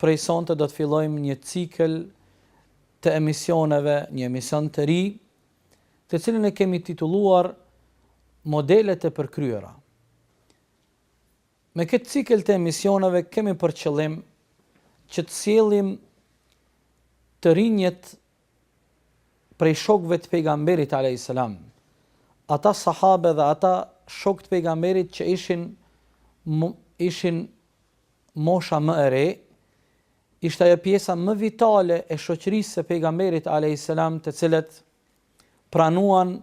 prej sonte do të fillojmë një cikël të emisioneve, një emision të ri, të cilin e kemi titulluar Modelet e përkryera. Me këtë cikël të emisioneve kemi për qëllim që të sjellim të rinjët prej shokëve të pejgamberit alejhi selam. Ata sahabe dhe ata shokë të pejgamberit që ishin ishin mosha më e re, ishte ajo pjesa më vitale e shoqërisë së Pejgamberit alejhi selam të cilët pranuan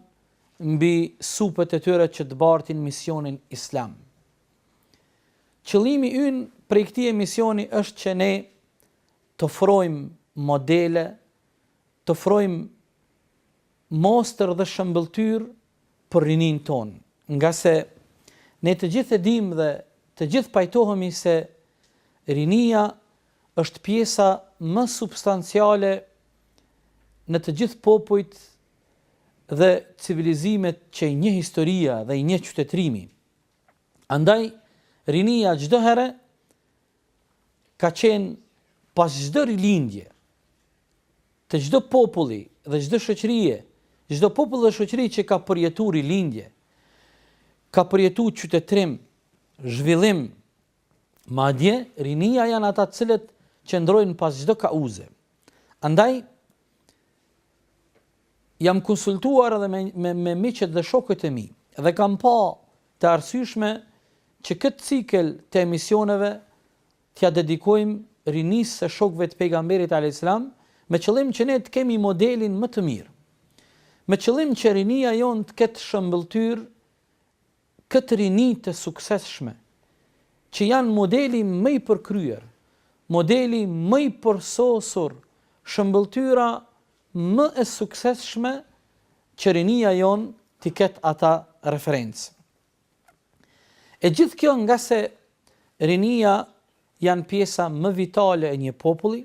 mbi supet e tyre që të bartin misionin islam. Qëllimi ynë prej këtij emisioni është që ne të ofrojmë modele, të ofrojmë mostër dhe shëmbëlltyrë për rininë tonë, ngase ne të gjithë e dimë dhe të gjithë pajtohemi se rinia është pjesa më substanciale në të gjithë popujt dhe civilizimet që i njeh historia dhe i njeh qytetërimi. Andaj, rinia çdo herë ka qenë pas çdo rilindje të çdo populli dhe çdo shoqërie, çdo popull dhe shoqëri që ka përjetu rilindje, ka përjetu qytetërim, zhvillim, madje rinia janë ata të cilët qëndrojnë pas çdo kauze. Andaj Jam konsultuar edhe me me miqtë dhe shokët e mi dhe kam pa të arsyeshme që këtë cikël të emisioneve t'ia dedikojmë rinisë së shokëve të Pejgamberit alejhi selam me qëllim që ne të kemi modelin më të mirë. Me qëllim që rinia jonë të ketë shëmbëlltyrë këtë rini të suksesshme, që janë modeli më i përkryer, modeli më i përsosur, shëmbëlltyra më e suksesshme që rinia jonë t'i ketë ata referencë. E gjithë kjo ngase rinia janë pjesa më vitale e një populli,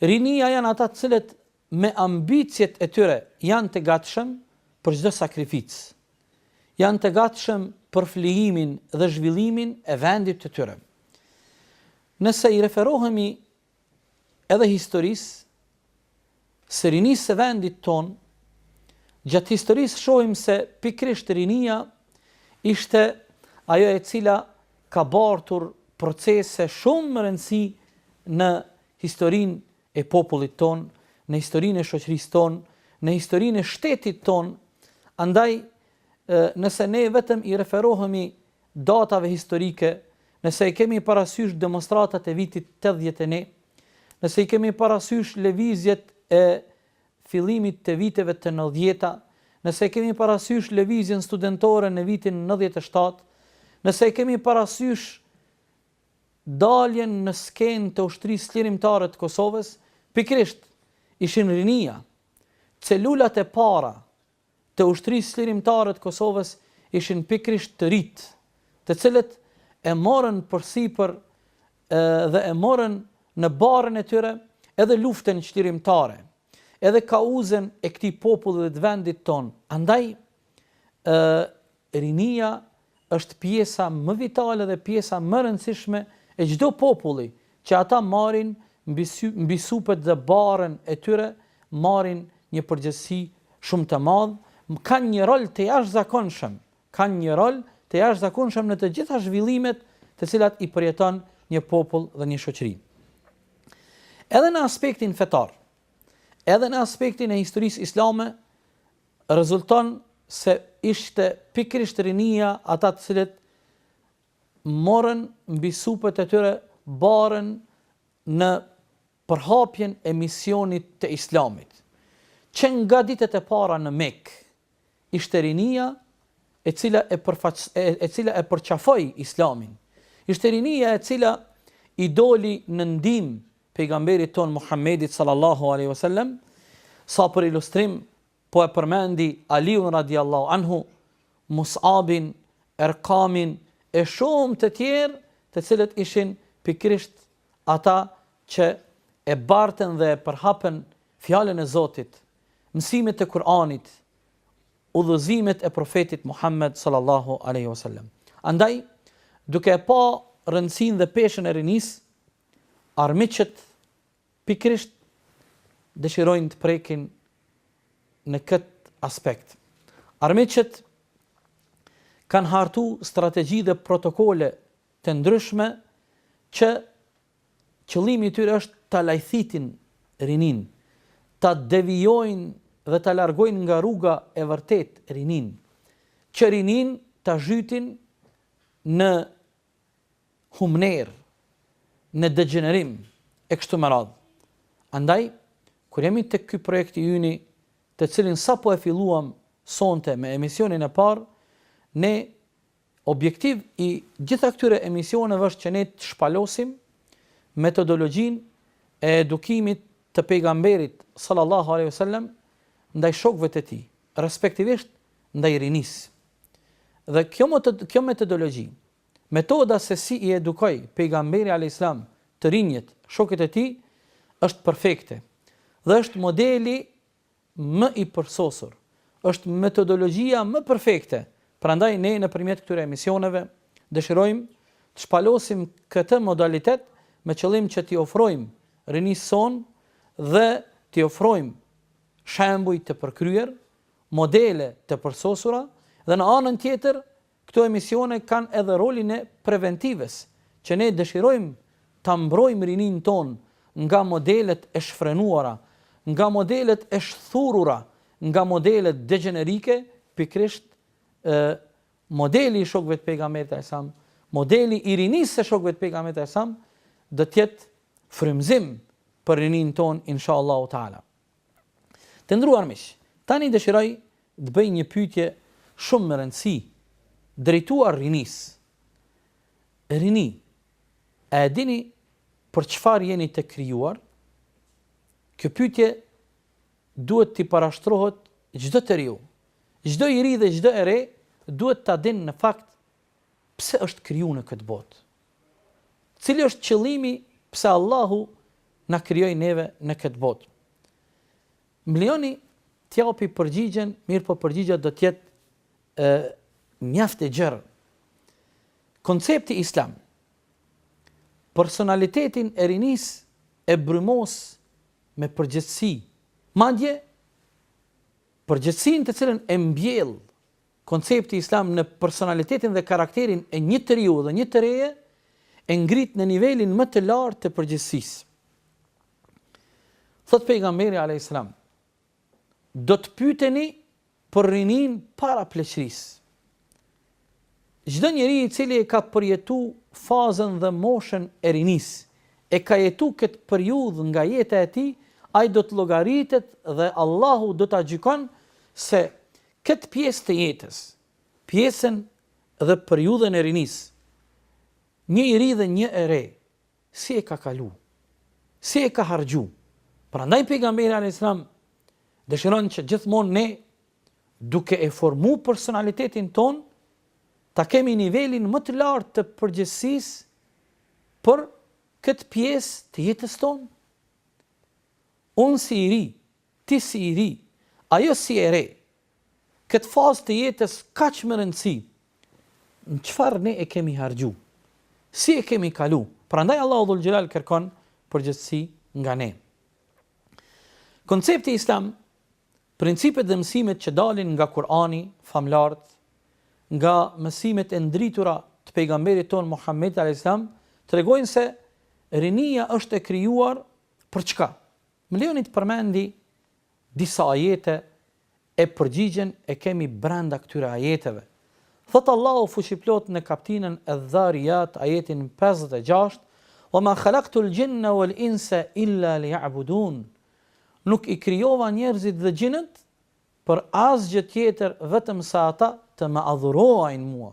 rinia janë ata të cilët me ambiciet e tyre janë të gatshëm për çdo sakrificë, janë të gatshëm për flijimin dhe zhvillimin e vendit të tyre. Nëse i referohemi edhe historisë së rinisë së vendit tonë, gjatë historisë shohim se pikrisht rinia ishte ajo e cila ka bartur procese shumë me rëndësi në historinë e popullit tonë, në historinë e shoqërisë tonë, në historinë e shtetit tonë, andaj nëse ne vetëm i referohemi datave historike, nëse i kemi parasysh demonstratat e vitit 81, nëse i kemi parasysh lëvizjet e fillimit të viteve të nëntëdhjeta, nëse e kemi parasysh lëvizjen studentore në vitin nëntëdhjetë e shtatë, nëse e kemi parasysh daljen në skenë të Ushtrisë Çlirimtare të Kosovës pikërisht ishin rinia. Celulat e para të Ushtrisë Çlirimtare të Kosovës ishin pikërisht të rinjtë, të cilët e morën përsipër dhe e morën në barrën e tyre edhe luftën çlirimtare, edhe kauzën e këtij populli dhe të vendit tonë. Andaj, Ë, rinia është pjesa më vitale dhe pjesa më e rëndësishme e çdo populli, që ata marrin mbi su, mbi supet dhe barrën e tyre, marrin një përgjegjësi shumë të madhe, kanë një rol të jashtëzakonshëm, kanë një rol të jashtëzakonshëm në të gjitha zhvillimet të cilat i përjeton një popull dhe një shoqëri. Edhe në aspektin fetar, edhe në aspektin e historisë islame, Rezulton se ishte pikërisht rinia ata të cilët morën mbi supet e tyre barrën në përhapjen e misionit të Islamit. Që nga ditët e para në Mekë ishte rinia e cila e përqaf, e cila e përqafoi Islamin. Ishte rinia e cila i doli në ndihmë pejgamberit tonë Muhammedit sallallahu alejhi ve sellem, sa për ilustrim po e përmendi Aliun radiallahu anhu, Mus'abin, Erkamin e shumë të tjerë, të cilët ishin pikërisht ata që e bartën dhe e përhapën fjalën e Zotit, mësimet e Kur'anit, udhëzimet e profetit Muhammed sallallahu alejhi ve sellem. Andaj, duke e pa rëndësinë dhe peshën e rinisë, Armiqët pikërisht dëshirojnë të prekin në këtë aspekt. Armiqët kanë hartu strategji dhe protokole të ndryshme që qëllimi i tyre është ta lajthitin rininë, ta devijojnë dhe ta largojnë nga rruga e vërtetë rininë, që rininë ta zhytin në humnerë, në degjenerim e kështu me radhë. Andaj, kur jemi tek ky projekt i yni, të cilin sapo e filluam sonte me emisionin e parë, ne objektiv i të gjitha këtyre emisioneve është që ne të shpalosim metodologjinë e edukimit të pejgamberit sallallahu alaihi wasallam ndaj shokëve të tij, respektivisht ndaj rinisë. Dhe kjo kjo metodologji, metoda se si i edukoi pejgamberi alayhis salam të rinjtë, shokët e tij, është perfekte dhe është modeli më i përsosur. Është metodologjia më perfekte. Prandaj ne nëpërmjet këtyre emisioneve dëshirojmë të shpalosim këtë modalitet me qëllim që t'i ofrojmë rinisë sonë dhe t'i ofrojmë shembuj të përkryer modele të përsosura dhe në anën tjetër këto emisione kanë edhe rolin e preventivës që ne dëshirojmë ta mbrojmë rininë tonë nga modelet e shfrenuara, nga modelet e shthurura, nga modelet degjenerike, pikërisht ë modeli i shokëve të Pejgamberit alajhiselam, modeli i rinisë së shokëve të Pejgamberit alajhiselam do të jetë frymëzim për rininë tonë inshallahu teala. Të nderuar miq, tani dëshiroj të bëj një pyetje shumë me rëndësi drejtuar rinisë. Rini, a e dini për çfarë jeni të krijuar? Kjo pyetje duhet t'i parashtrohet çdo të riu. Çdo i ri dhe çdo e re duhet ta dinë në fakt pse është krijuar në këtë botë. Cili është qëllimi pse Allahu na krijoi neve në këtë botë? Më lejoni të japi përgjigjen, mirëpo përgjigja do të jetë mjaft e gjerë. Koncepti islam personalitetin e rinisë e brymos me përgjegjësi. Madje, përgjegjësinë të cilën e mbjell Koncepti islam në personalitetin dhe karakterin e një të riu dhe një të reje e ngrit në nivelin më të lartë të përgjegjësisë. Thotë pejgamberi alayhis salam, do të pyeteni për rininë para pleqërisë. Çdo njeri i cili e ka përjetu fazën dhe moshën e rinisë, e ka jetu këtë periudhë nga jeta e tij, ai do të llogaritet dhe Allahu do ta gjykon se Këtë pjesë të jetës, pjesën dhe periudhën e rinisë, një i ri dhe një e re, si e ka kalu? Si e ka harxhu? Prandaj Pejgamberi alejhi selam dëshiron që gjithmonë ne duke e formu personalitetin tonë, ta kemi nivelin më të lartë të përgjegjësisë për këtë pjesë të jetës tonë. Unë si i ri, Ti si i ri, ajo si e re, këtë fazë të jetës kaq me rëndësi, në çfarë ne e kemi harxhu, si e kemi kalu, prandaj Allahu Dhul Xhelal kërkon përgjegjësi nga ne. Koncepti islam, principet dhe mësimet që dalin nga Kurani famlartë, nga mësimet e ndritura të pejgamberit tonë Muhammed a.s. tregojnë se rinia është e krijuar për çka? Më lejoni të përmendi disa ajete e përgjigjen e kemi brenda këtyre ajeteve. Thotë Allahu fuqiplot në kaptinën Adh-Dhariyat ajetin pesëdhjetë e gjashtë, Wa ma khalaqtul jinna wal insa illa liya'budun. Nuk i krijova njerëzit dhe xhinët për asgjë tjetër vetëm se ata të më adhurojnë mua.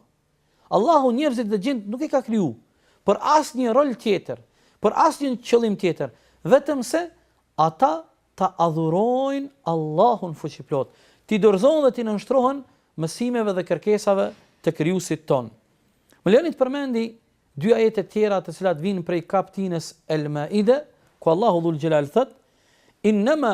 Allahu njerëzit dhe xhintë nuk i ka kriju për asnjë rol tjetër, për asnjë qëllim tjetër, vetëm se ata ta adhurojnë Allahun Fuqiplotë, t'i dorëzohen dhe t'i nënshtrohen mësimeve dhe kërkesave të Krijuesit tonë. Më lejoni të përmendi dy ajete tjera të cilat vijnë prej kaptinës El-Maide, ku Allahu Dhul Xhelal thotë: "Innama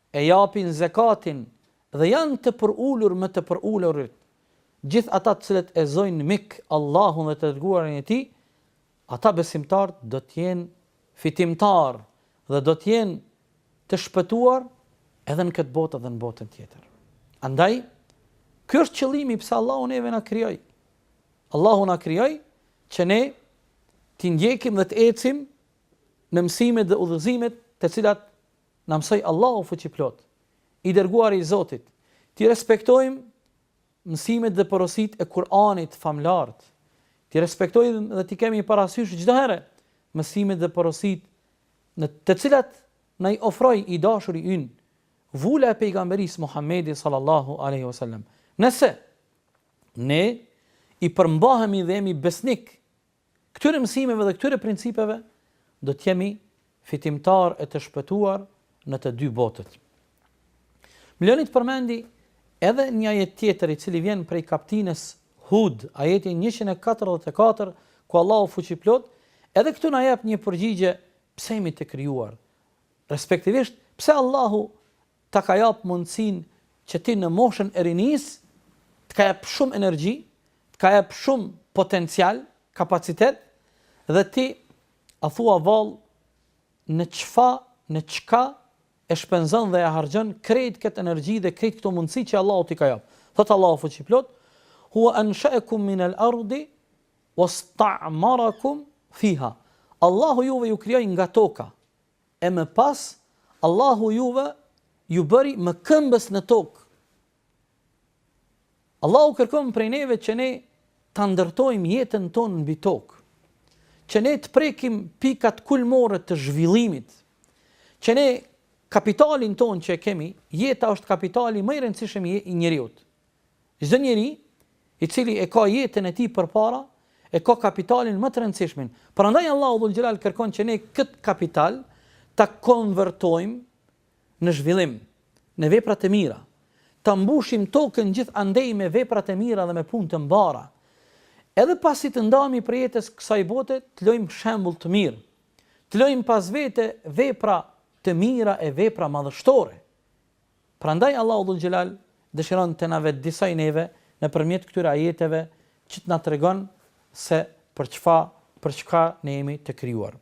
e japin zekatin dhe janë të përulur me të përulurit, gjithë ata të cilët e zojnë mik Allahun dhe të Dërguarin e Tij, ata besimtarët do të jenë fitimtarë dhe do të jenë të shpëtuar edhe në këtë botë dhe në botën tjetër. Andaj, ky është qëllimi pse Allahu neve na krijoi. Allahu na krijoi që ne t'i ndjekim dhe të ecim në mësimet dhe udhëzimet të cilat Na mësoi Allahu Fuqiplot, i Dërguari i Zotit, t'i respektojmë mësimet dhe porositë e Kur'anit famëlartë, t'i respektojmë dhe t'i kemi parasysh çdo herë mësimet dhe porositë të cilat na i ofroi i dashuri ynë, vula e Pejgamberisë Muhammedi sallallahu alaihi wasallam. Nëse ne i përmbahemi dhe jemi besnik Këtyre mësimeve dhe këtyre principeve do të jemi fitimtarë e të shpëtuar në të dy botët. Më lejoni të përmendi edhe një ajet tjetër i cili vjen prej kaptinës Hud, ajeti 144, ku Allahu fuqiplot edhe këtu na jep një përgjigje pse jemi të krijuar. Respektivisht, pse Allahu ta ka jap mundësinë që ti në moshën e rinisë të ka jap shumë energji, të ka jap shumë potencial, kapacitet, dhe ti a thua vallë në çfa, në çka e shpenzon dhe e harxhon krejt këtë energji dhe krejt këto mundësi që Allahu t'i ka jap. Thotë Allahu fuqiplot, Hua ansha'akum min al-ardi wasta'marakum fiha. Allahu juve ju krijoi nga toka. E më pas Allahu juve ju bëri mëkëmbës në tokë. Allahu kërkon prej neve që ne ta ndërtojmë jetën tonë mbi tokë, që ne të prekim pikat kulmore të zhvillimit, që ne kapitalin tonë që e kemi, jeta është kapitali më i rëndësishëm i njeriut. Çdo njeri i cili e ka jetën e tij përpara, e ka kapitalin më të rëndësishmin. Prandaj Allahu dhul xhelal kërkon që ne këtë kapital ta konvertojmë në zhvillim, në vepra të mira. Ta mbushim tokën gjithë andej me vepra të mira dhe me punë të mbara. Edhe pasi të ndahemi prej jetës kësaj bote, të lojmë shembull të mirë. Të lojmë pas vete vepra të mira e vepra madhështore. Prandaj Allahu Dhul Xhelal dëshiron të na vetëdijesojë neve nëpërmjet këtyre ajeteve që të na tregon se për çfa, për çka ne jemi të krijuar.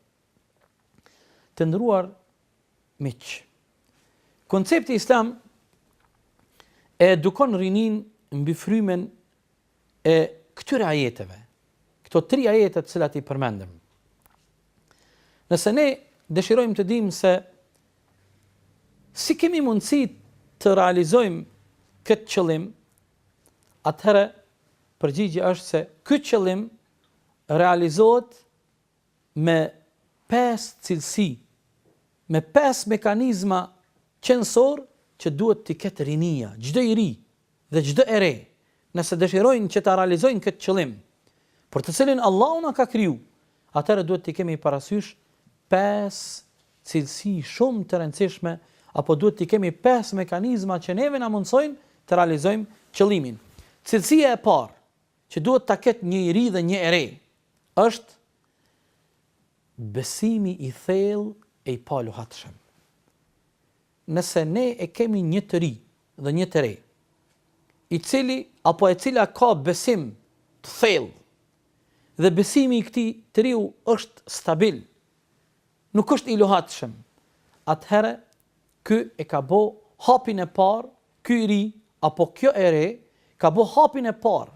Të nderuar miq, koncepti islam e edukon rininë mbi frymën e këtyre ajeteve, këto tri ajete të cilat i përmendëm. Nëse ne dëshirojmë të dimë se si kemi mundësi të realizojmë këtë qëllim, atëherë përgjigjja është se ky qëllim realizohet me pes cilësi, me pes mekanizma qenësor që duhet t'i ketë rinia, çdo i ri, dhe çdo e re, nëse dëshirojnë që ta realizojnë këtë qëllim, për të cilin Allahu na ka kriju, atëherë duhet t'i kemi parasysh pesë cilësi shumë të rëndësishme apo duhet t'i kemi pesë mekanizma që neve na mundësojnë të realizojmë qëllimin. Cilësia e parë që duhet ta ketë një i ri dhe një e re është besimi i thellë e i paluhatshëm. Nëse ne e kemi një të ri dhe një të re, i cili apo e cila ka besim të thellë dhe besimi i këtij të riu është stabil, nuk është i luhatshëm, atëherë ky e ka bo hapin e parë, ky i ri apo kjo e re ka bo hapin e parë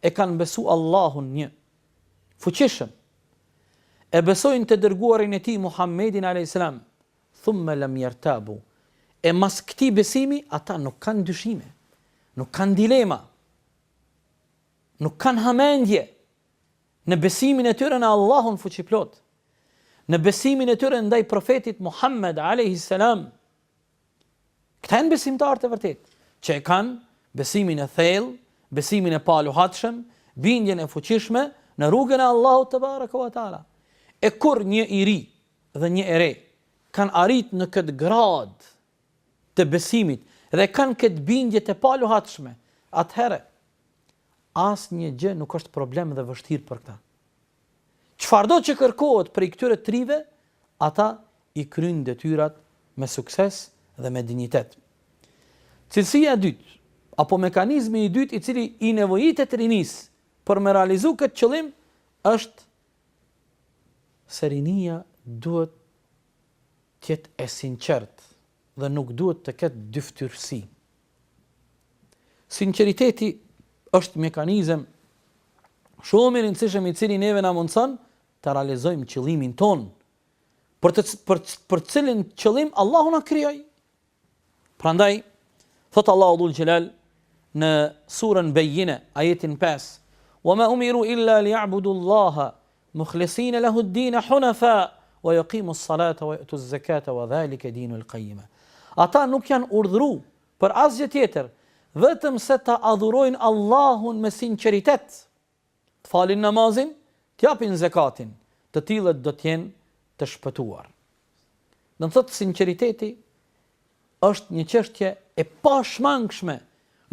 E kanë besu Allahun një, fuqishëm, e besojnë të Dërguarin e Tij Muhammedin alejhi selam, thumme lem jertabu, e mas këtij besimi ata nuk kanë dyshime, nuk kanë dilema, nuk kanë hamendje në besimin e tyre në Allahun Fuqiplot, në besimin e tyre ndaj Profetit Muhammed alejhi selam, Këta janë besimtarët e vërtetë, që e kanë besimin e thellë, besimin e paluhatshëm, bindjen e fuqishme në rrugën e Allahut tebareke ve teala. E kur një i ri dhe një e re kanë arrit në këtë grad të besimit dhe kanë këtë bindje të paluhatshme, atëherë asnjë gjë nuk është problem dhe vështirë për këta. Çfarëdo që kërkohet prej këtyre të rinjve, ata i kryjnë detyrat me sukses dhe me dinjitet. Cilësia e dytë, apo mekanizmi i dytë i cili i nevojitet rinisë për me realizu këtë qëllim, është se rinia duhet të jetë e sinqertë dhe nuk duhet të ketë dyftyrësi. Sinqeriteti është mekanizëm shumë i rëndësishëm i cili neve na mundson të realizojmë qëllimin tonë. Për të për, për cilin qëllim Allahu na krijoi. Prandaj thot Allahu dhul xhelal në surën Bejine, ajetin 5, "Wa ma umiru illa liya'budu Allaha Mukhlisine lehu ddine hunefa wa yuqimu ssalate wa yu'tu zekate wa dhalike dinu l'qajjime. Ata nuk janë urdhru për asgjë tjetër, vetëm se të adhurojnë Allahun me sinqeritet, të falin namazin, të japin zekatin, të tillët do të jenë të shpëtuar. Do të thotë sinqeriteti është një qështje e pashmangshme.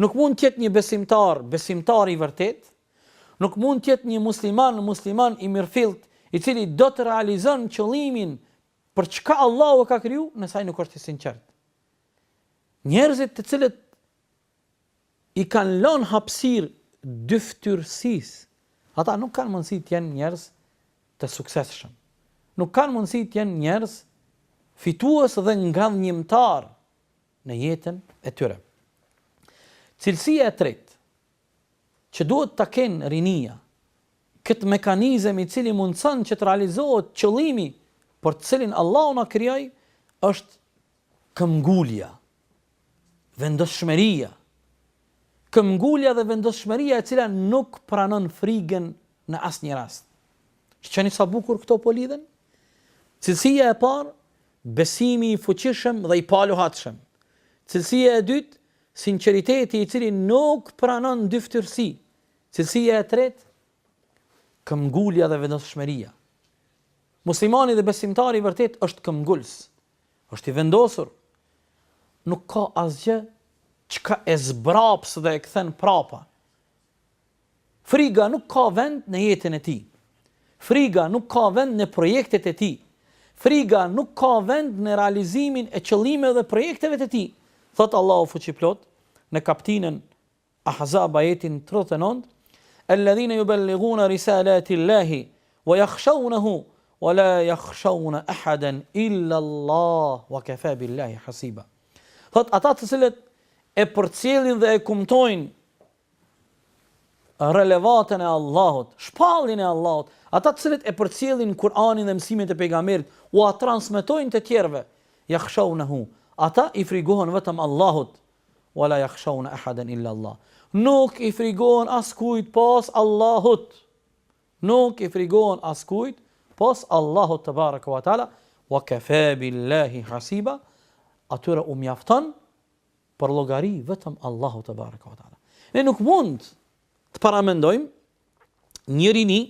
Nuk mund të jetë një besimtar, besimtar i vërtetë, Nuk mund të jetë një musliman musliman i mirëfilltë, i cili do të realizon qëllimin për çka Allahu e ka kriju, nëse ai nuk është i sinqertë. Njerëzit të cilët i kanë lënë hapësirë dyftyrësisë, ata nuk kanë mundësi të jenë njerëz të suksesshëm. Nuk kanë mundësi të jenë njerëz fitues dhe ngadhnjimtar në jetën e tyre. Cilësia e tretë që duhet ta kenë rinia, këtë mekanizëm i cili mundëson që të realizohet qëllimi për të cilin Allahu na krijoi, është këmbgulja, vendosshmëria, këmbgulja dhe vendosshmëria e cila nuk pranon frigën në asnjë rast. Shiqoni sa bukur këto po lidhen? Cilësia e parë, besimi i fuqishëm dhe i paluhatshëm. Cilësia e dytë, Sinqeriteti i cili nuk pranon dyftyrësi. Cilësia e tretë, këmbëngulja dhe vendosshmëria. Muslimani dhe besimtari i vërtetë është këmbëngulës, është i vendosur, nuk ka asgjë çka e zbraps dhe e kthen prapa. Friga nuk ka vend në jetën e tij. Friga nuk ka vend në projektet e tij. Friga nuk ka vend në realizimin e qëllimeve dhe projekteve të tij, thotë Allahu Fuqiplot në kaptinën Ahzab ajetin tridhjetë e nëntë, Elladhina yuballighuna risalati Allahi wa yakhshawnahu wa la yakhshawna ahadan illa Allah wa kafa billahi hasiba. Thotë ata të cilët e përcjellin dhe e kumtojnë relevatën e Allahut, shpalljen e Allahut, ata të cilët e përcjellin Kur'anin dhe mësimet e pejgamberit, ua transmetojnë të tjerëve, yakhshawnahu, ata i frigohen vetëm Allahut, wala yakhshawna ahadan illa Allah. Nuk i frigohen askujt pos Allahut. Nuk i frigohen askujt pos Allahut tebaraka wa taala, wa kafa billahi hasiba. Atyre u mjafton për llogari vetëm Allahu tebareke ve teala. Ne nuk mund të paramendojmë një rini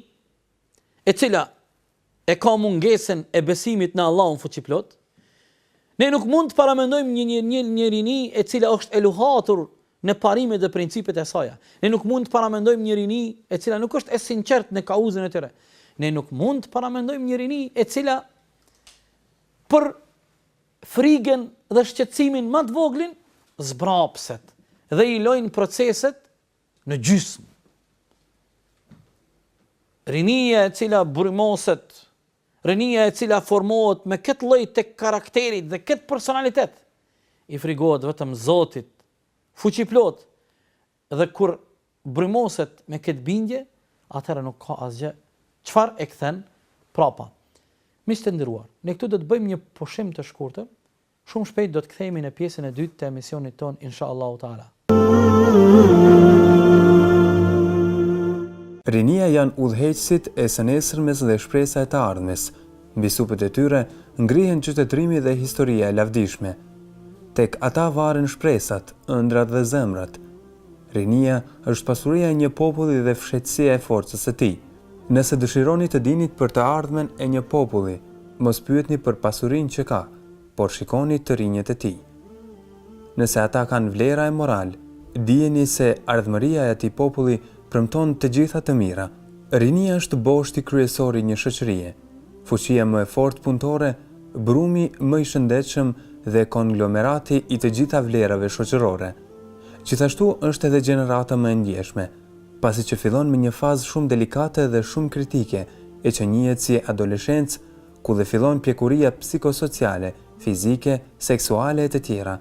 e cila e ka mungesën e besimit në Allahun fuqiplot. Ne nuk mund të paramendojmë një rini e cila është e luhatur në parimet dhe principet e saja. Ne nuk mund të paramendojmë një rini e cila nuk është e sinqert në kauzën e tyre. Ne nuk mund të paramendojmë një rini e cila për frigën dhe shqetësimin më të voglin zbrapset dhe i lënë proceset në gjysmë. Rinia e cila brymoset, rinia e cila formohet me këtë lloj të karakterit dhe këtë personalitet, i frigohet vetëm Zotit, fuqiplot, Dhe kur brymoset me këtë bindje, atëherë nuk ka asgjë çfarë e kthen prapa. Miq të nderuar, ne këtu do të bëjmë një pushim të shkurtër, shumë shpejt do të kthehemi në pjesën e dytë të emisionit tonë inshallahu taala. Rinia janë udhëheqësit e së nesërmes dhe shpresa e të ardhmes. Mbi supet e tyre ngrihen qytetërimi dhe historia e lavdishme. Tek ata varen shpresat, ëndrrat dhe zemrat. Rinia është pasuria e një populli dhe fshehtësia e forcës së tij. Nëse dëshironi të dinit për të ardhmen e një populli, mos pyetni për pasurinë që ka, por shikoni të rinjët e tij. Nëse ata kanë vlera e moral, dijeni se ardhmëria e atij populli premton të gjitha të mira. Rinia është boshti kryesor i një shoqërie, fuqia më e fortë punëtore, brumi më i shëndetshëm dhe konglomerati i të gjitha vlerave shoqërore. Gjithashtu është edhe gjenerata më e ndjeshme, pasi që fillon me një fazë shumë delikate dhe shumë kritike e që njihet si adoleshencë, ku dhe fillon pjekuria psikosociale, fizike, seksuale e të tjera.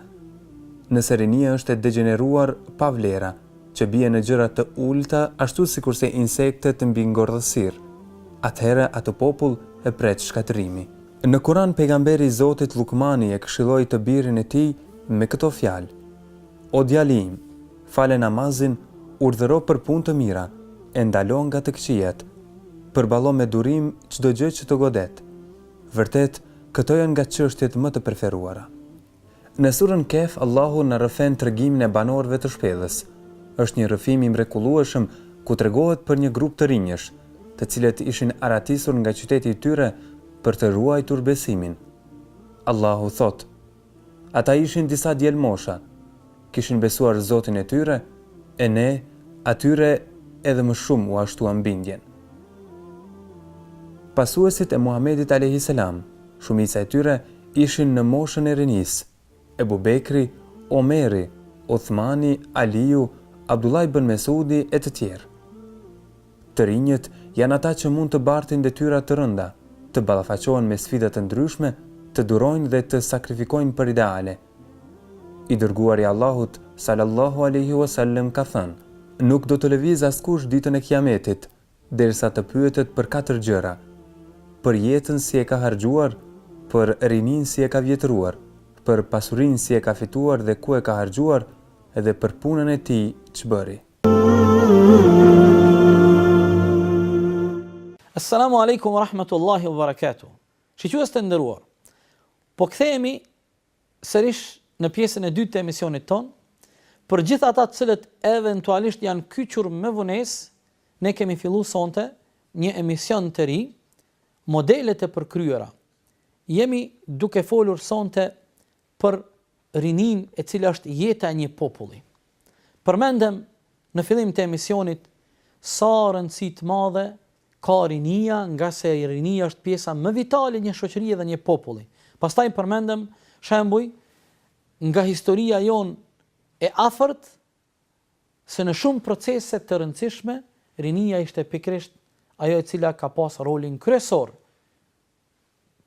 Nëse rinia është e degjeneruar pa vlera, që bie në gjëra të ulëta ashtu sikurse insektet mbi ngordhësirë, atëherë atë popull e pret shkatërrimi. Në Kuran pejgamberi i Zotit Llukmani e këshilloi të birin e tij me këto fjalë, O djali im! Fale namazin, urdhëro për punë të mira, e ndalo nga të këqijat. Përballo me durim çdo gjë që të godet. Vërtet, këto janë nga çështjet më të preferuara. Në surën Kehf Allahu na rrëfen tregimin e banorëve të shpellës. Është një rrëfim i mrekullueshëm ku tregohet për një grup të rinjësh, të cilët ishin arratisur nga qyteti i tyre për të ruajtur besimin. Allahu thotë. Ata ishin disa djelmosha, kishin besuar Zotin e tyre, e ne, atyre edhe më shumë ua shtuam bindjen. Pasuesit e Muhamedit alejhi selam, shumica e tyre ishin në moshën e rinisë, Ebu Bekri, Omeri, Uthmani, Aliu, Abdullah ibn Mes'udi e të tjerë. Të rinjët janë ata që mund të bartin detyra të rënda, të ballafaqohen me sfida të ndryshme, të durojnë dhe të sakrifikojnë për ideale. I Dërguari i Allahut, sallallahu alejhi ue sellem, ka thënë, Nuk do të lëvizë askush Ditën e Kijametit, derisa të pyetet për katër gjëra, Për jetën si e ka harxhuar? Për rininë si e ka vjetëruar? Për pasurinë si e ka fituar dhe ku e ka harxhuar? Dhe për punën e tij ç'bëri? Assalamu alaikum wa rahmatullahi wa barakatuh. Shikues të nderuar, po kthehemi sërish në pjesën e dytë të emisionit tonë, për gjithë ata të cilët eventualisht janë kyqur me vonesë, ne kemi fillu sonte një emision të ri, modelet e përkryera. Jemi duke folur sonte për rininë e cila është jeta e një populli. Përmendëm në fillim të emisionit sa rëndësi të madhe ka rinia, ngase rinia është pjesa më vitale e një shoqërie dhe një populli. Pastaj përmendëm shembuj nga historia jonë e afërt se në shumë procese të rëndësishme rinia ishte pikërisht ajo e cila ka pas rolin kryesor.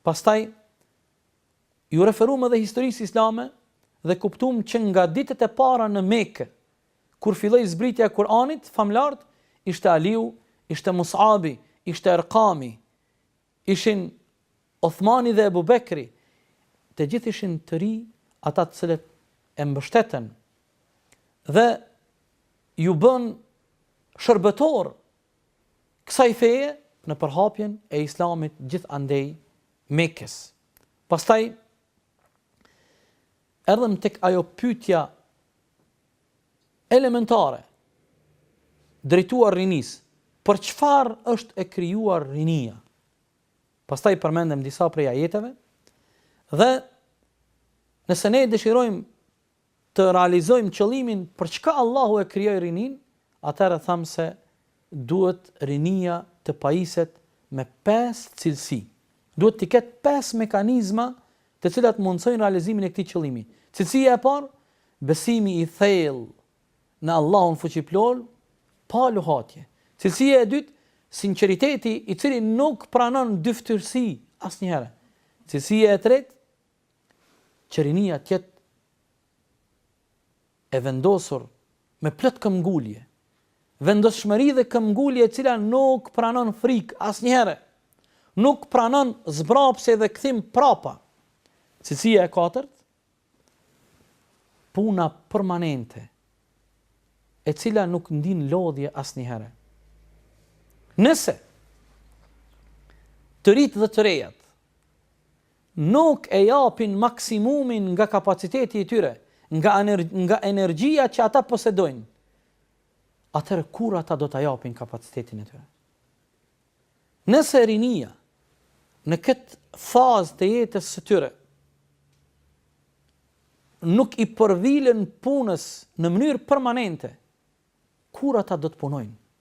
Pastaj Iu referuam edhe historisë islame dhe kuptuam që nga ditët e para në Mekë, kur filloi zbritja e Kur'anit, famëlartë, ishte Aliu, ishte Mus'abi, ishte Erkami, ishin Othmani dhe Ebu Bekri, të gjithë ishin të ri ata të cilët e mbështetën dhe iu bënë shërbëtor kësaj feje në përhapjen e Islamit gjithandej Mekës. Pastaj erdhëm tek ajo pyetja elementare drejtuar rinisë, për çfarë është e krijuar rinia? Pastaj përmendëm disa prej ajeteve dhe nëse ne dëshirojmë të realizojmë qëllimin për çka Allahu e krijoi rininë, atëherë thamë se duhet rinia të pajiset me pesë cilësi. Duhet të ketë pesë mekanizma të cilat mundësojnë realizimin e këtij qëllimi. Cilësia e parë, besimi i thellë në Allahun fuqiplotë, pa luhatje. Cilësia e dytë, sinqeriteti i cili nuk pranon dyftyrësi asnjëherë. Cilësia e tretë, që rinia të jetë e vendosur me plot këmbgulje, vendosmëri dhe këmbgulje e cila nuk pranon frikë asnjëherë, nuk pranon zbrapsje dhe kthim prapa. Cilësia e katërt, puna permanente, e cila nuk ndin lodhje asnjëherë. Nëse të ritë dhe të rejat Nuk e japin maksimumin nga kapaciteti i tyre, nga nga energjia që ata posedojnë. Atëherë kur ata do ta japin kapacitetin e tyre? Nëse rinia në këtë fazë të jetës së tyre nuk i përvilen punës në mënyrë permanente, kur ata do të punojnë?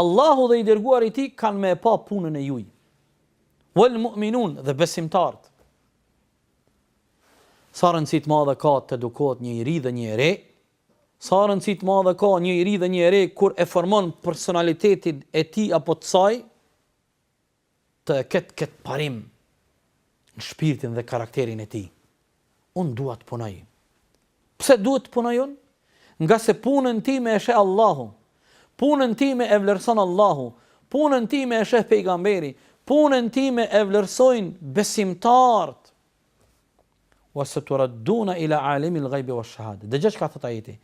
Allahu dhe i dërguari i tij kanë me e pa punën e juaj. Wal mu'minun dhe besimtarët. Sa rëndësi të madhe ka të edukohet një i ri dhe një i re? Sa rëndësi të madhe ka një i ri dhe një e re kur e formon personalitetin e tij apo të saj? ta ketë këtë parim në shpirtin dhe karakterin e tij. Unë dua të punoj. Pse duhet të punoj unë? Ngase punën time e sheh Allahu. Punën time e vlerëson Allahu. Punën time e sheh pejgamberi. Punën time e vlerësojnë besimtarët. Wa saturaduna ila alimi al-ghaibi wash-shahada. Dëgjo çka thotë ajeti.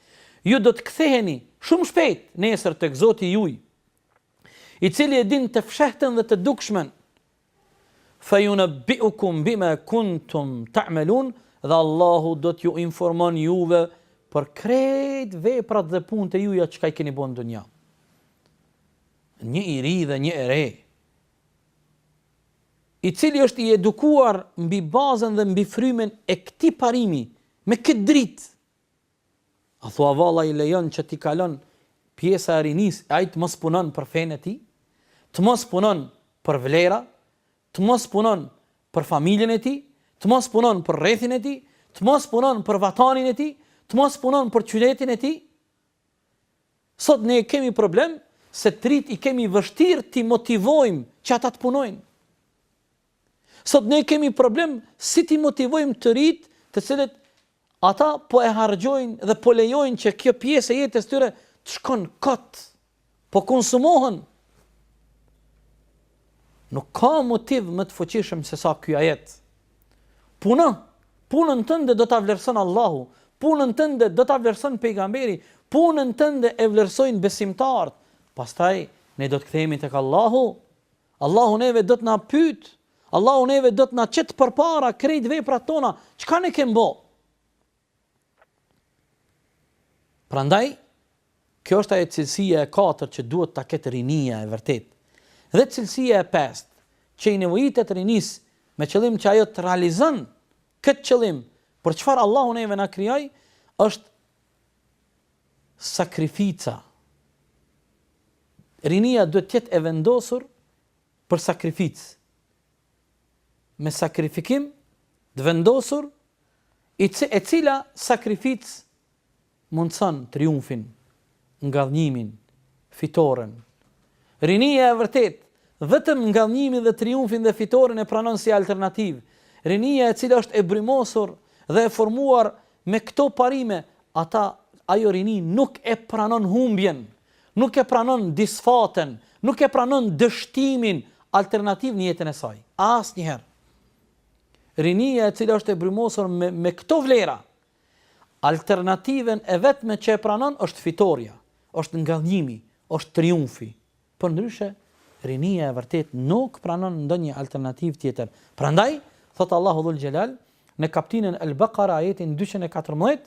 Ju do të ktheheni shumë shpejt nesër tek Zoti juaj i cili e din të fshehtën dhe të dukshmen, fa junebbiukum bima kuntum ta'melun, dhe Allahu do t'ju informon juve për krejt veprat dhe punët e juja çka i keni bo n'dunja. Një i ri dhe një e re, i cili është i edukuar mbi bazën dhe mbi frymen e këtij parimi, me këtë dritë, A thua vallë i lejon që t'i kalon pjesa e rinisë e ai të mos punon për fenë e tij, të mos punon për vlera, të mos punon për familjen e tij, të mos punon për rrethin e tij, të mos punon për vatanin e tij, të mos punon për qytetin e tij? Sot ne kemi problem se të rit i kemi vështirë t'i motivojmë që ata të punojnë. Sot ne kemi problem si t'i motivojmë të rit të cilët Ata po e harxhojnë dhe po lejojnë që kjo pjesë e jetës tyre të shkon kot. Po konsumohen. Nuk ka motiv më të fuqishëm se sa ky ajet. Puno, punën tënde do ta vlerëson Allahu, punën tënde do ta vlerëson pejgamberi, punën tënde e vlerësojnë besimtarët. Pastaj ne do të kthehemi tek Allahu. Allahu neve do të na pyet Allahu neve do të na qet përpara krejt veprat tona, çka ne kem bë? Prandaj kjo është ajo cilësia e katërt që duhet ta ketë rinia e vërtetë. Dhe cilësia e pestë që i nevojitet rinisë me qëllim që ajo të realizon këtë qëllim për çfarë Allahu neve na krijoi është sakrifica. Rinia duhet të jetë e vendosur Për sakrificë. Me sakrifikim të vendosur, i cë, e cila sakrificë mundëson triumfin, ngadhnjimin, fitoren. Rinia e vërtetë, vetëm ngadhnjimin dhe triumfin dhe fitoren e pranon si alternativë. Rinia e cila është e brumosur dhe e formuar me këto parime, ata, ajo rini nuk e pranon humbjen, Nuk e pranon disfatën, nuk e pranon dështimin alternativë në jetën e saj. Asnjëherë. Rinia e cila është e brumosur me, me këto vlera, alternativën e vetme që e pranon është fitorja, është ngadhnjimi, është triumfi. Përndryshe, rinia e vërtetë nuk pranon ndonjë alternativë tjetër. Prandaj, thotë Allahu Dhul Xhelal, në kaptinën El Bekara, ajetin 214,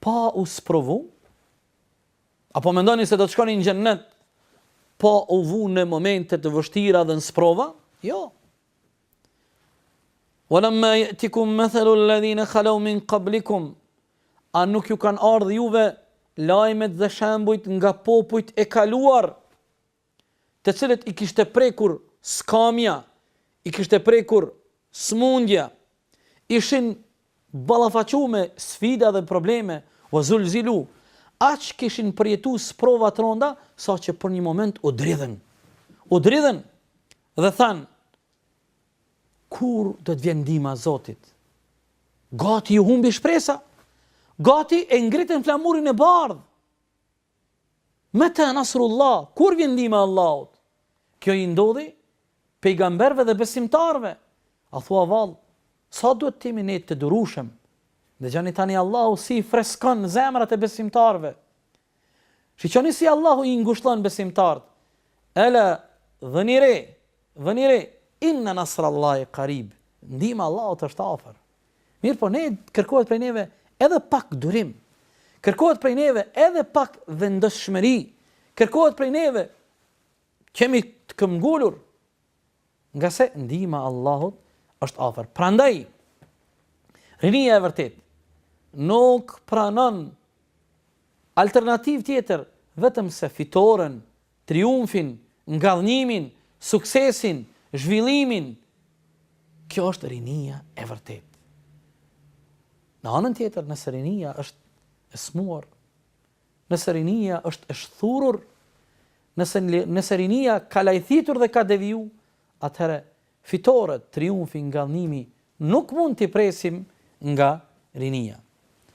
Pa u sprovu? Apo mendoni se do të shkoni në xhennet pa u vu në momente të vështira dhe në sprova? Jo. Walamma yatikum mathalu alladhina khalu min qablikum a nuk ju kanë ardh juve lajmet dhe shembujt nga popujt e kaluar të cilët i kishte prekur skamja, i kishte prekur smundja, ishin ballafaqu me sfida dhe probleme, wa zulzilu, aq kishin përjetu sprova të ronda, sa që për një moment u dridhën. U dridhën dhe thanë, kur do të vjen ndihma e Zotit? Gati iu humbi shpresa, gati e ngritën flamurin e bardhë. Meta Nasrullah, kur vjen ndihma e Allahut? Kjo i ndodhi pejgamberëve dhe besimtarëve. A thua vallë, sa duhet të jemi ne të durushëm? Dëgjoni tani Allahu si i freskon zemrat e besimtarëve. Shiqoni si Allahu i ngushllon besimtarët. Ela vëni re, vëni re, inna nasrallahi qarib. Ndihma e Allahut është afër. Mirpo ne kërkohet prej neve edhe pak durim. Kërkohet prej neve edhe pak vendoshmëri. Kërkohet prej neve që t'jemi të këmbëngulur ngase ndihma e Allahut është afër. Prandaj rinia e vërtet nuk pranon alternativë tjetër vetëm se fitoren triumfin, ngadhnimin, suksesin, zhvillimin. Kjo është rinia e vërtetë. Në anën tjetër, nëse rinia është e smuar, nëse rinia është e shthurur, nëse, nëse rinia ka lajthitur dhe ka deviju, atëherë fitoret, triumfi, ngadhnimi, nuk mund t'i presim nga rinia.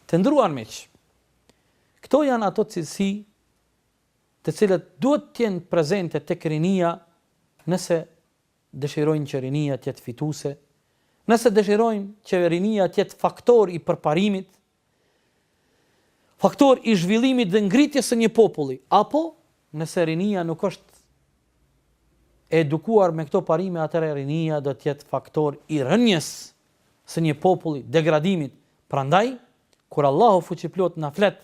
Të ndruar miq, këto janë ato cilësi të cilat duhet të jenë prezente tek rinia nëse dëshirojnë që rinia të jetë fituese, nëse dëshirojnë që rinia të jetë faktor i përparimit, faktor i zhvillimit dhe ngritjes së një populli, apo nëse rinia nuk është e edukuar me këto parime, atëre rinia do të jetë faktor i rënjes së një populli, degradimit. Prandaj, kur Allahu fuqiplot na flet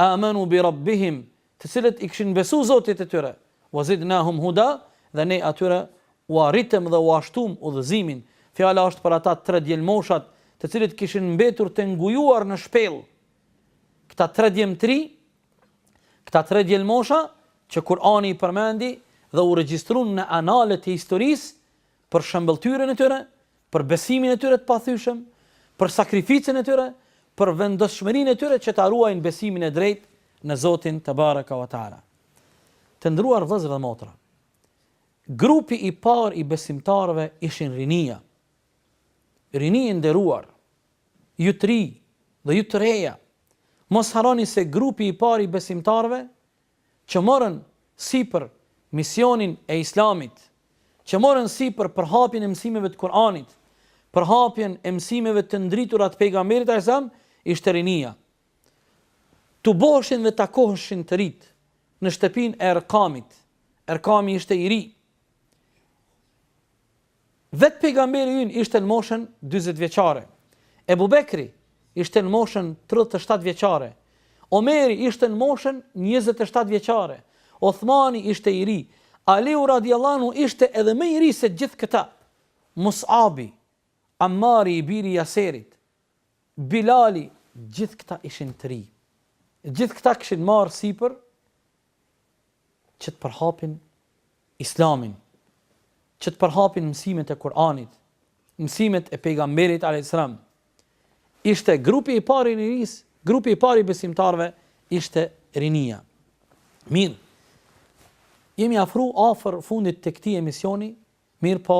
Amanu bi Rabbihim, të cilët i kishin besu Zotit të tyre, wa zidnahum huda, dhe ne atyre ua rritëm dhe ua shtumë udhëzimin. Fjala është për ata tre djelmoshat, të cilët kishin mbetur të ngujuar në shpellë. Këta tre djemtri, këta tre djelmosha, që Kurani i përmendi dhe u regjistrun në analet e historisë, për shëmbëlltyrën e tyre, për besimin e tyre të pathyshëm, për sakrificën e tyre, për vendosmërinë e tyre që ta ruajnë besimin e drejtë në Zotin tebareke ve teala. Të nderuar vëllezër dhe motra, grupi i parë i besimtarëve ishin rinia. Rini e nderuar, ju të ri dhe ju të reja, mos harroni se grupi i parë i besimtarëve që morën sipër misionin e Islamit, që morën sipër përhapjen e mësimeve të Kur'anit, përhapjen e mësimeve të ndritura të Pejgamberit alajhi selam, ishte rinia. Tuboheshin dhe takoheshin të rinjtë në shtëpinë e Erkamit. Erkami ishte i ri. Vetë Pejgamberi ynë ishte në moshën dyzet vjeçare, Ebu Bekri ishte në moshën tridhjetë e shtatë vjeçare, Omeri ishte në moshën njëzet e shtatë vjeçare, Othmani ishte i ri, Aliu radijallahu anhu ishte edhe më i ri se gjithë këta, Mus'abi, Ammari i biri i Jasirit, Bilali, gjithë këta ishin të ri. Gjithë këta kishin marrë sipër që të përhapin Islamin, që të përhapin mësimet e Kur'anit, mësimet e pejgamberit alayhis salam. Ishte grupi i parë i rinisë, grupi i parë i besimtarëve ishte rinia. Mirë. Jemi afru afër fundit të këtij emisioni, mirëpo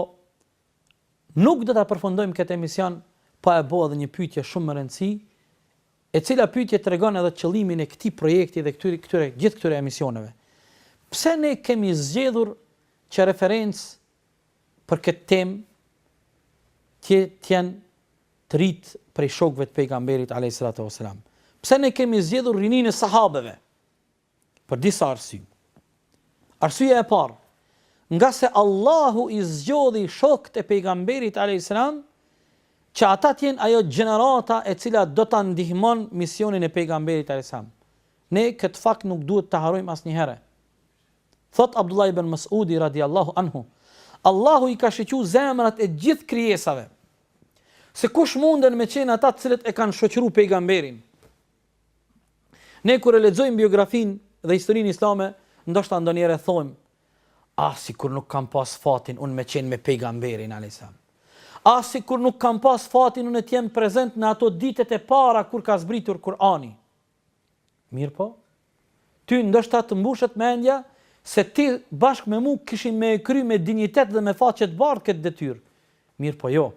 Nuk do ta përfundojmë këtë emision pa e bo edhe një pyetje shumë me rëndësi, e cila pyetje tregon edhe qëllimin e këtij projekti dhe këtyre këtyre gjithë këtyre emisioneve. Pse ne kemi zgjedhur që referencë për këtë temë të jenë të rinjtë prej shokëve të pejgamberit alayhis salatu wassalam? Pse ne kemi zgjedhur rininë e sahabëve? Për disa arsye. Arsyeja e parë, ngase Allahu i zgjodhi shokët e pejgamberit alayhis salam që ata të jenë ajo gjenerata e cila do ta ndihmon misionin e pejgamberit alayhis salam. Ne këtë fakt nuk duhet ta harrojmë asnjëherë. Thotë Abdullah ibn Mas'udi radiallahu anhu, Allahu i ka shiqu zemrat e gjithë krijesave, se kush munden me qenë ata të cilët e kanë shoqëru pejgamberin, Ne kur e lexojmë biografinë dhe historinë islame, ndoshta ndonjëherë themi, ah sikur nuk kam pas fatin unë me qenë me Pejgamberin alejhi selam. Ah sikur nuk kam pas fatin unë të jem prezent në ato ditët e para kur ka zbritur Kur'ani. Mirëpo, ty ndoshta të mbushet mendja se ti bashkë me mu kishim me e kry me dinjitet dhe me faqe të bardhë këtë detyrë. Mirëpo jo.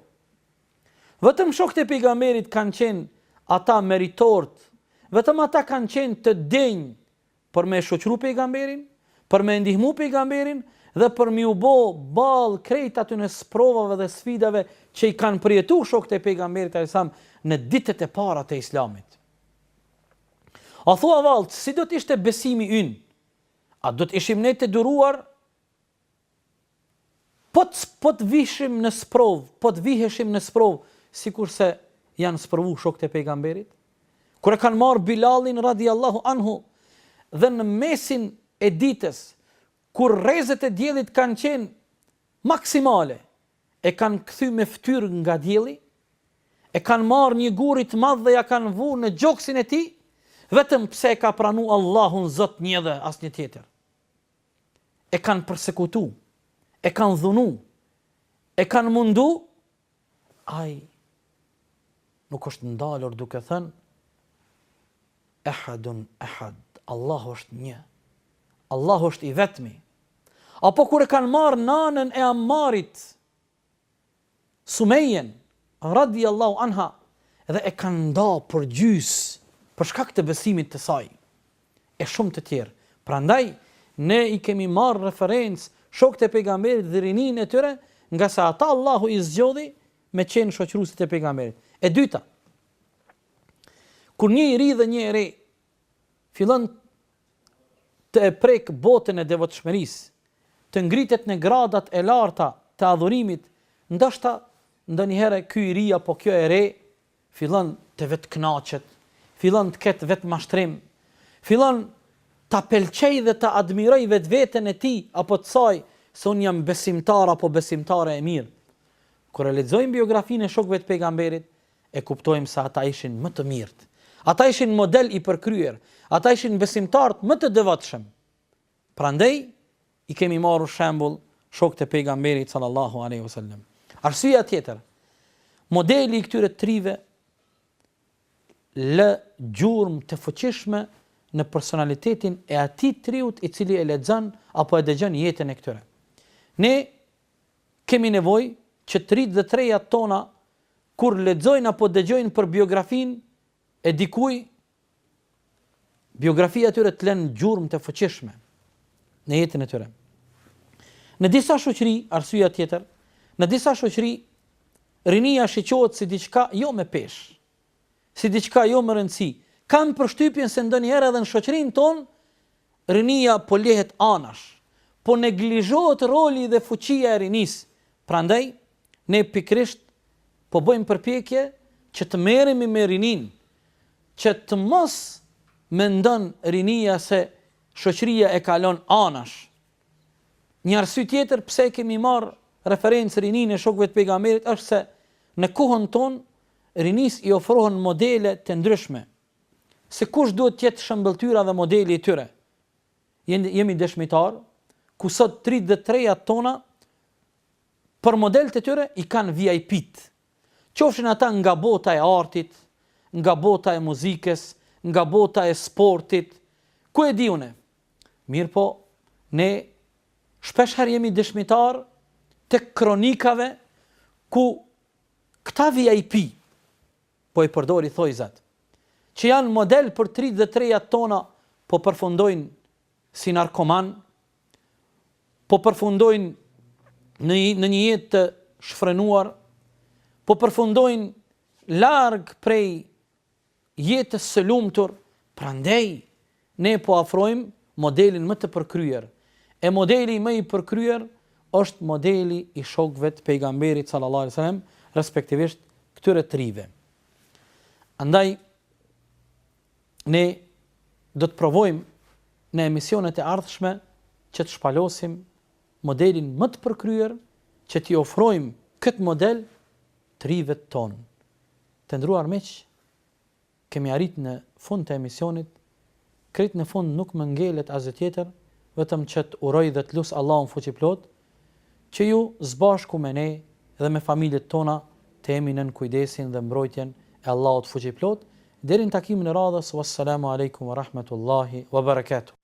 Vetëm shokët e Pejgamberit kanë qenë ata meritorët, vetëm ata kanë qenë të denjë për me shoqëru Pejgamberin, për me ndihmu Pejgamberin dhe për m'iu bo ballë krejt atyne sprovave dhe sfidave që i kanë përjetu shokët e Pejgamberit Alisam në ditët e para të Islamit. A thua vallë, si do të ishte besimi ynë? A do të ishim ne të duruar Po të po të vihshim në sprovë, po të viheshim në sprovë, sikurse janë sprovu shokët e pejgamberit? Kur e kanë marrë Bilalin radijallahu anhu dhe në mesin e ditës, kur rrezet e diellit kanë qenë maksimale, e kanë kthy me fytyrë nga dielli, e kanë marrë një gur të madh dhe ja kanë vu në gjoksin e tij, vetëm pse e ka pranu Allahun Zot një dhe asnjë tjetër. e kanë persekutu, e kanë dhunu, e kanë mundu, ai nuk është ndalur duke thënë, ehadun ehad, Allahu është një, Allahu është i vetmi, apo kur e kanë marrë nanën e Ammarit, Sumejjen, radijallahu anha, dhe e kanë nda përgjysë për shkak të besimit të saj. E shumë të tjerë. Prandaj, ne i kemi marrë referencë shokët e Pejgamberit dhe rininë e tyre, ngase ata Allahu i zgjodhi me qenë shoqëruesit e Pejgamberit. E dyta, kur një i ri dhe një e re fillon të e prekë botën e devotshmërisë, të ngritet në gradat e larta të adhurimit, ndoshta ndonjëherë ky i ri apo kjo e re fillon të vetëkënaqet, fillon të ketë vetëmashtrim, fillon ta pëlqejë dhe ta admirojë vetveten e tij apo të saj se unë jam besimtar apo besimtare e mirë. Kur e lexojmë biografinë e shokëve të Pejgamberit, E kuptojmë se ata ishin më të mirët. Ata ishin model i përkryer. Ata ishin besimtarët më të devotshëm. Prandej i kemi marrë shembull shokët e Pejgamberit sallallahu alaihi wasallam. Arsyeja tjetër, modeli i këtyre të rive lë gjurmë të fuqishme në personalitetin e atij të riut i cili e lexon apo e dëgjon jetën e këtyre. Ne Kemi nevojë që të rit dhe të rejat tona kur lexojnë apo dëgjojnë për biografinë e dikuj, biografia e tyre të len gjurmë të fuqishme në jetën e tyre. Në disa shoqëri, arsyeja tjetër, në disa shoqëri rinia shiqohet si diçka jo me peshë, si diçka jo me rëndësi. Kam përshtypjen se ndonjëherë edhe në shoqërinë tonë rinia po lehet anash, po neglizhohet roli dhe fuqia e rinisë. Prandaj, ne pikërisht po bëjmë përpjekje që të merremi me rininë, që të mos mendon rinia se shoqëria e kalon anash. Një arsye tjetër pse e kemi marrë referencë rininë e shokëve të Pejgamberit është se në kohën tonë rinisë i ofrohen modele të ndryshme se kush duhet të jetë shëmbëlltyra dhe modeli i tyre. Jemi dëshmitar ku sot të rinjtë dhe të rejat tona për model të tyre i kanë VIP-t. Qofshin ata nga bota e artit, nga bota e muzikës, nga bota e sportit, ku e di une? Mirëpo, ne shpeshherë jemi dëshmitar të kronikave ku Këta VIP, po i përdori thojzat, që janë model për të rinjtë dhe të rejat tona, po përfundojnë si narkomanë, po përfundojnë në, në një jetë të shfrenuar, po përfundojnë larg prej jetës së lumtur, prandej ne po afrojmë modelin më të përkryer, e modeli më i përkryer është modeli i shokëve të Pejgamberit sallallahu alejhi ve sellem, respektivisht këtyre të rinjve. Andaj ne do të provojmë në emisionet e ardhshme që të shpalosim modelin më të përkryer, që t'i ofrojmë këtë model të rinjve tanë. Të nderuar miq, kemi arrit në fund të emisionit, krejt në fund nuk më ngelet asgjë tjetër vetëm që të uroj dhe të lus Allahun fuqiplot që ju së bashku me ne dhe me familjet tona të jemi nën kujdesin dhe mbrojtjen e Allahut fuqiplot deri në takimin e radhës wassalamu alejkum wa rahmatullahi wa barakatuh.